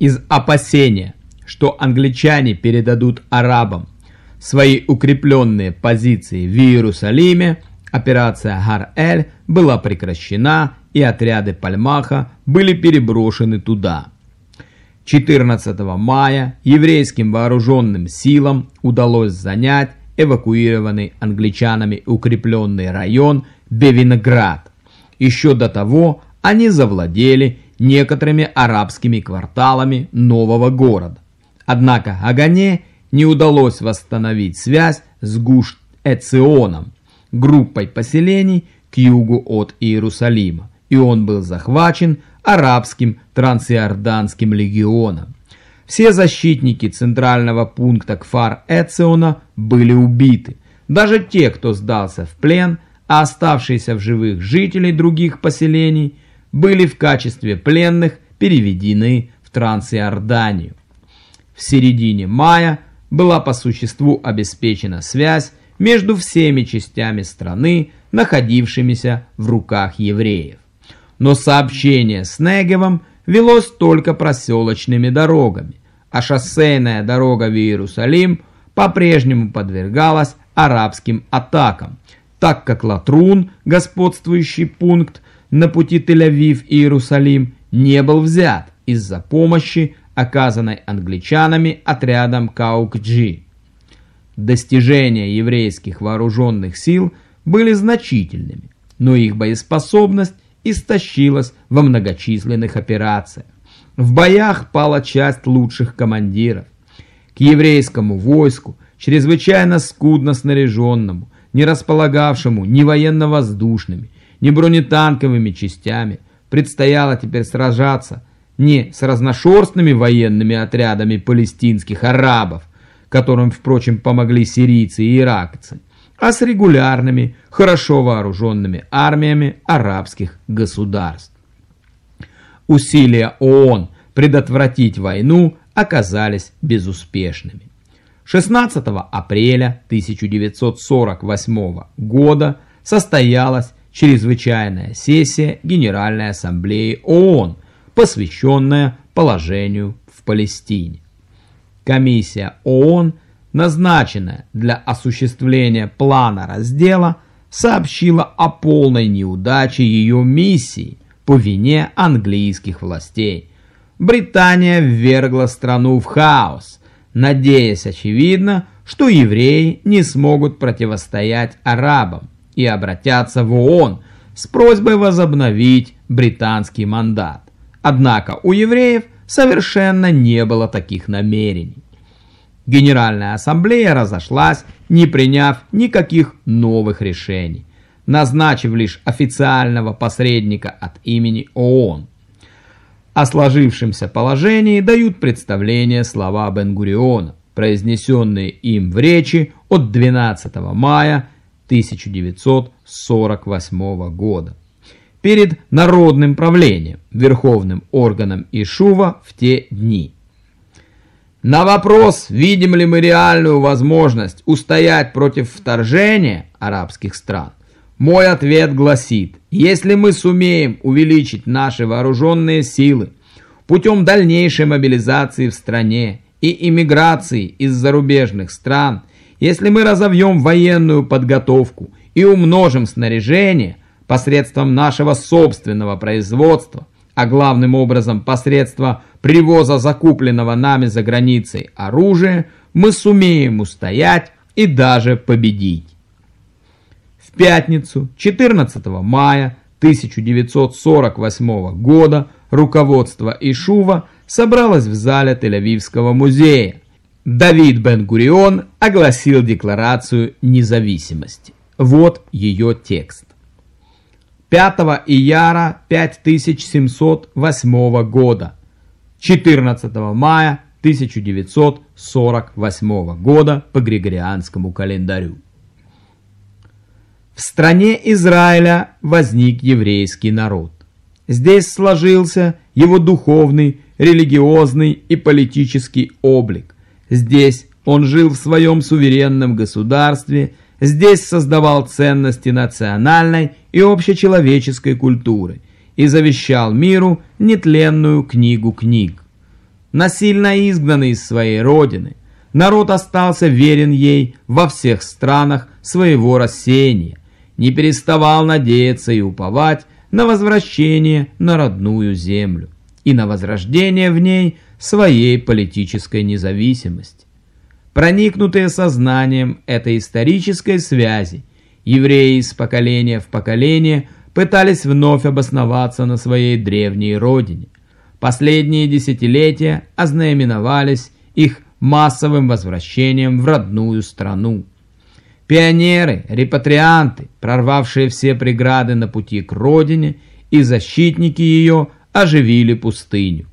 из опасения, что англичане передадут арабам свои укрепленные позиции в Иерусалиме, операция Гар-Эль была прекращена и отряды Пальмаха были переброшены туда. 14 мая еврейским вооруженным силам удалось занять эвакуированный англичанами укрепленный район Бевиноград. Еще до того они завладели некоторыми арабскими кварталами нового города. Однако Агане не удалось восстановить связь с Гуш-Эционом, группой поселений к югу от Иерусалима, и он был захвачен арабским трансиорданским легионом. Все защитники центрального пункта Кфар-Эциона были убиты. Даже те, кто сдался в плен, а оставшиеся в живых жители других поселений были в качестве пленных переведены в Трансиорданию. В середине мая была по существу обеспечена связь между всеми частями страны, находившимися в руках евреев. Но сообщение с Негевом велось только проселочными дорогами, а шоссейная дорога в Иерусалим по-прежнему подвергалась арабским атакам, так как Латрун, господствующий пункт на пути Тель-Авив и Иерусалим, не был взят из-за помощи, оказанной англичанами отрядом Каукджи. Достижения еврейских вооруженных сил были значительными, но их боеспособность истощилась во многочисленных операциях. В боях пала часть лучших командиров. К еврейскому войску, чрезвычайно скудно снаряженному, не располагавшему ни военно-воздушными, ни бронетанковыми частями, предстояло теперь сражаться не с разношерстными военными отрядами палестинских арабов, которым, впрочем, помогли сирийцы и иракцы, а с регулярными, хорошо вооруженными армиями арабских государств. Усилия ООН предотвратить войну оказались безуспешными. 16 апреля 1948 года состоялась чрезвычайная сессия Генеральной Ассамблеи ООН, посвященная положению в Палестине. Комиссия ООН, назначенная для осуществления плана раздела, сообщила о полной неудаче ее миссии по вине английских властей. Британия ввергла страну в хаос, надеясь, очевидно, что евреи не смогут противостоять арабам и обратятся в ООН с просьбой возобновить британский мандат. Однако у евреев совершенно не было таких намерений. Генеральная ассамблея разошлась, не приняв никаких новых решений, назначив лишь официального посредника от имени ООН. О сложившемся положении дают представление слова Бен-Гуриона, произнесенные им в речи от 12 мая 1948 года перед народным правлением, верховным органом Ишува в те дни. На вопрос, видим ли мы реальную возможность устоять против вторжения арабских стран, мой ответ гласит, если мы сумеем увеличить наши вооруженные силы путем дальнейшей мобилизации в стране и иммиграции из зарубежных стран, если мы разовьем военную подготовку и умножим снаряжение, посредством нашего собственного производства, а главным образом посредством привоза закупленного нами за границей оружия, мы сумеем устоять и даже победить. В пятницу 14 мая 1948 года руководство Ишува собралось в зале Тель-Авивского музея. Давид Бен-Гурион огласил декларацию независимости. Вот ее текст. 5 ияра 5708 года, 14 мая 1948 года по Григорианскому календарю. В стране Израиля возник еврейский народ. Здесь сложился его духовный, религиозный и политический облик. Здесь он жил в своем суверенном государстве – Здесь создавал ценности национальной и общечеловеческой культуры и завещал миру нетленную книгу книг. насильно изгнанный из своей родины, народ остался верен ей во всех странах своего рассеяния, не переставал надеяться и уповать на возвращение на родную землю и на возрождение в ней своей политической независимости. Проникнутые сознанием этой исторической связи, евреи из поколения в поколение пытались вновь обосноваться на своей древней родине. Последние десятилетия ознаменовались их массовым возвращением в родную страну. Пионеры, репатрианты, прорвавшие все преграды на пути к родине и защитники ее, оживили пустыню.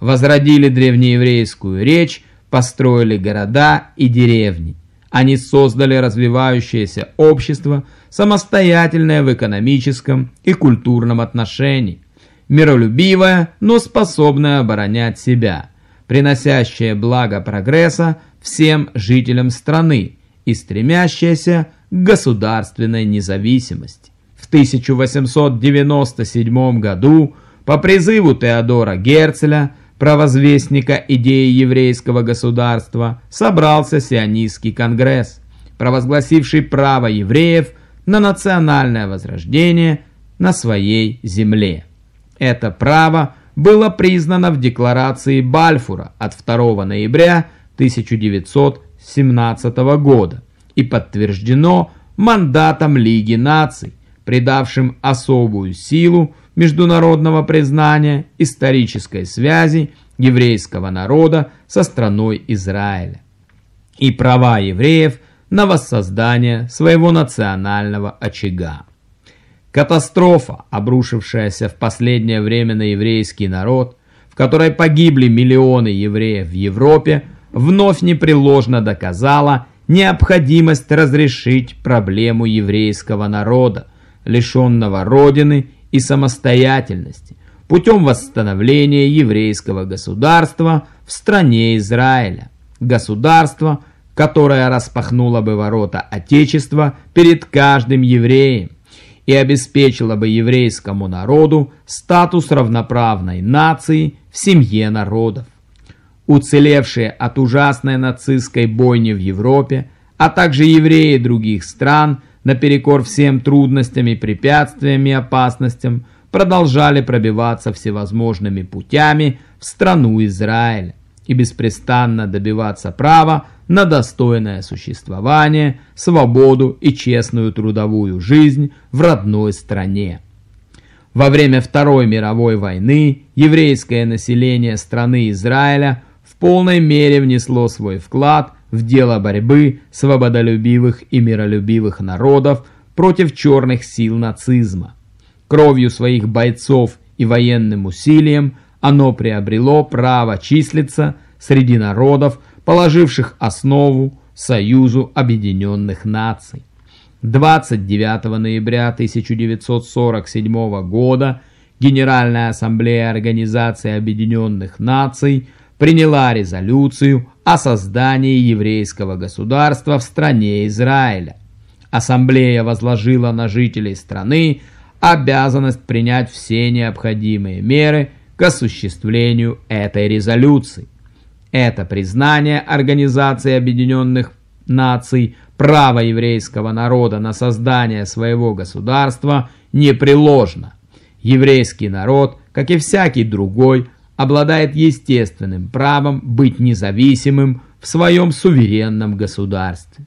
Возродили древнееврейскую речь, построили города и деревни. Они создали развивающееся общество, самостоятельное в экономическом и культурном отношении, миролюбивое, но способное оборонять себя, приносящее благо прогресса всем жителям страны, и стремящаяся к государственной независимости. В 1897 году по призыву Теодора Герцеля, провозвестника идеи еврейского государства, собрался сионистский конгресс, провозгласивший право евреев на национальное возрождение на своей земле. Это право было признано в декларации Бальфура от 2 ноября 1900 17 года и подтверждено мандатом Лиги наций, придавшим особую силу международного признания исторической связи еврейского народа со страной Израиля и права евреев на воссоздание своего национального очага. Катастрофа, обрушившаяся в последнее время на еврейский народ, в которой погибли миллионы евреев в Европе, вновь непреложно доказала необходимость разрешить проблему еврейского народа, лишенного родины и самостоятельности, путем восстановления еврейского государства в стране Израиля. Государство, которое распахнуло бы ворота Отечества перед каждым евреем и обеспечило бы еврейскому народу статус равноправной нации в семье народов уцелевшие от ужасной нацистской бойни в Европе, а также евреи других стран, наперекор всем трудностям и препятствиям и опасностям, продолжали пробиваться всевозможными путями в страну Израиля и беспрестанно добиваться права на достойное существование, свободу и честную трудовую жизнь в родной стране. Во время Второй мировой войны еврейское население страны Израиля – полной мере внесло свой вклад в дело борьбы свободолюбивых и миролюбивых народов против черных сил нацизма. Кровью своих бойцов и военным усилием оно приобрело право числиться среди народов, положивших основу Союзу Объединенных Наций. 29 ноября 1947 года Генеральная Ассамблея Организации Объединенных Наций – приняла резолюцию о создании еврейского государства в стране Израиля. Ассамблея возложила на жителей страны обязанность принять все необходимые меры к осуществлению этой резолюции. Это признание Организации Объединенных Наций права еврейского народа на создание своего государства непреложно. Еврейский народ, как и всякий другой, обладает естественным правом быть независимым в своем суверенном государстве.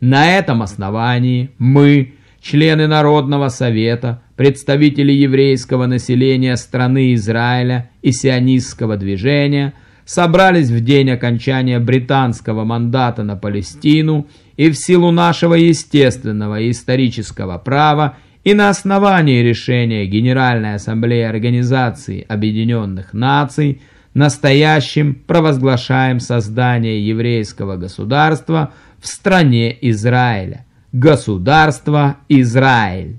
На этом основании мы, члены Народного Совета, представители еврейского населения страны Израиля и сионистского движения, собрались в день окончания британского мандата на Палестину и в силу нашего естественного и исторического права и на основании решения Генеральной Ассамблеи Организации Объединенных Наций настоящим провозглашаем создание еврейского государства в стране Израиля. Государство Израиль.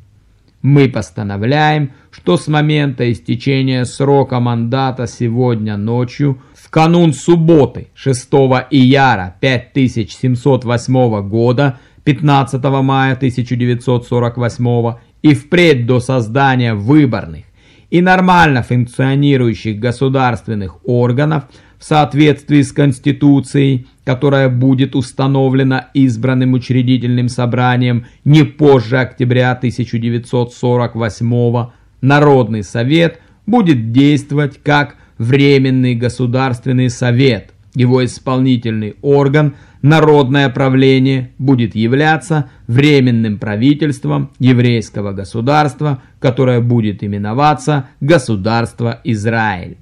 Мы постановляем, что с момента истечения срока мандата сегодня ночью, в канун субботы 6 ияра 5708 года, 15 мая 1948 и впредь до создания выборных и нормально функционирующих государственных органов в соответствии с Конституцией, которая будет установлена избранным учредительным собранием не позже октября 1948 Народный совет будет действовать как Временный государственный совет. Его исполнительный орган, народное правление, будет являться Временным правительством еврейского государства, которое будет именоваться Государство Израиль.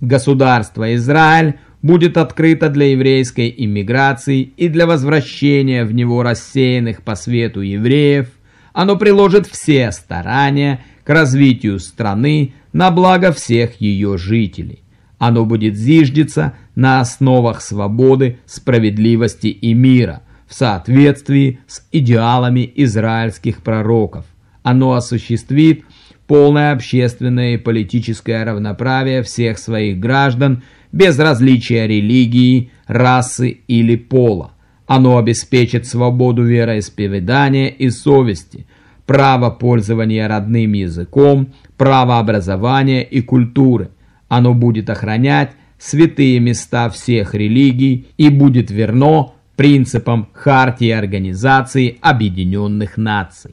Государство Израиль будет открыто для еврейской иммиграции и для возвращения в него рассеянных по свету евреев. Оно приложит все старания к развитию страны на благо всех ее жителей. Оно будет зиждиться на основах свободы, справедливости и мира в соответствии с идеалами израильских пророков. Оно осуществит полное общественное и политическое равноправие всех своих граждан без различия религии, расы или пола. Оно обеспечит свободу вероисповедания и совести, право пользования родным языком, право образования и культуры. Оно будет охранять святые места всех религий и будет верно принципам Хартии Организации Объединенных Наций.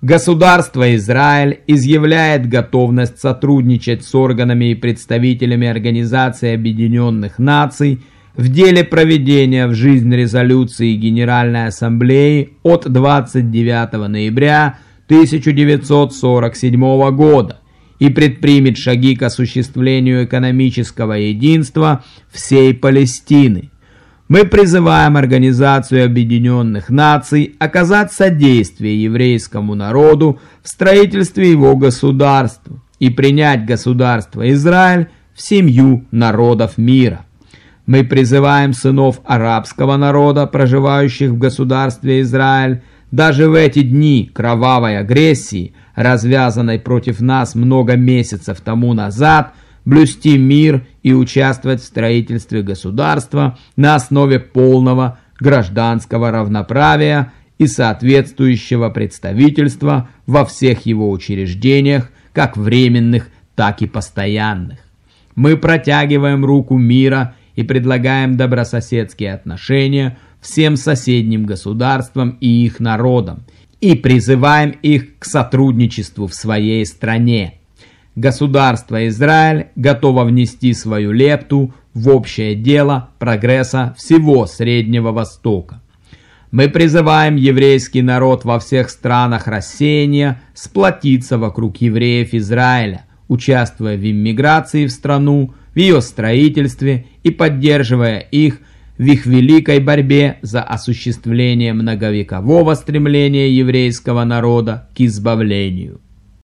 Государство Израиль изъявляет готовность сотрудничать с органами и представителями Организации Объединенных Наций в деле проведения в жизнь резолюции Генеральной Ассамблеи от 29 ноября 1947 года и предпримет шаги к осуществлению экономического единства всей Палестины – мы призываем Организацию Объединенных Наций оказать содействие еврейскому народу в строительстве его государства и принять государство Израиль в семью народов мира. Мы призываем сынов арабского народа, проживающих в государстве Израиль, даже в эти дни кровавой агрессии, развязанной против нас много месяцев тому назад – блюсти мир и участвовать в строительстве государства на основе полного гражданского равноправия и соответствующего представительства во всех его учреждениях, как временных, так и постоянных. Мы протягиваем руку мира и предлагаем добрососедские отношения всем соседним государствам и их народам, и призываем их к сотрудничеству в своей стране. Государство Израиль готово внести свою лепту в общее дело прогресса всего Среднего Востока. Мы призываем еврейский народ во всех странах рассеяния сплотиться вокруг евреев Израиля, участвуя в иммиграции в страну, в ее строительстве и поддерживая их в их великой борьбе за осуществление многовекового стремления еврейского народа к избавлению.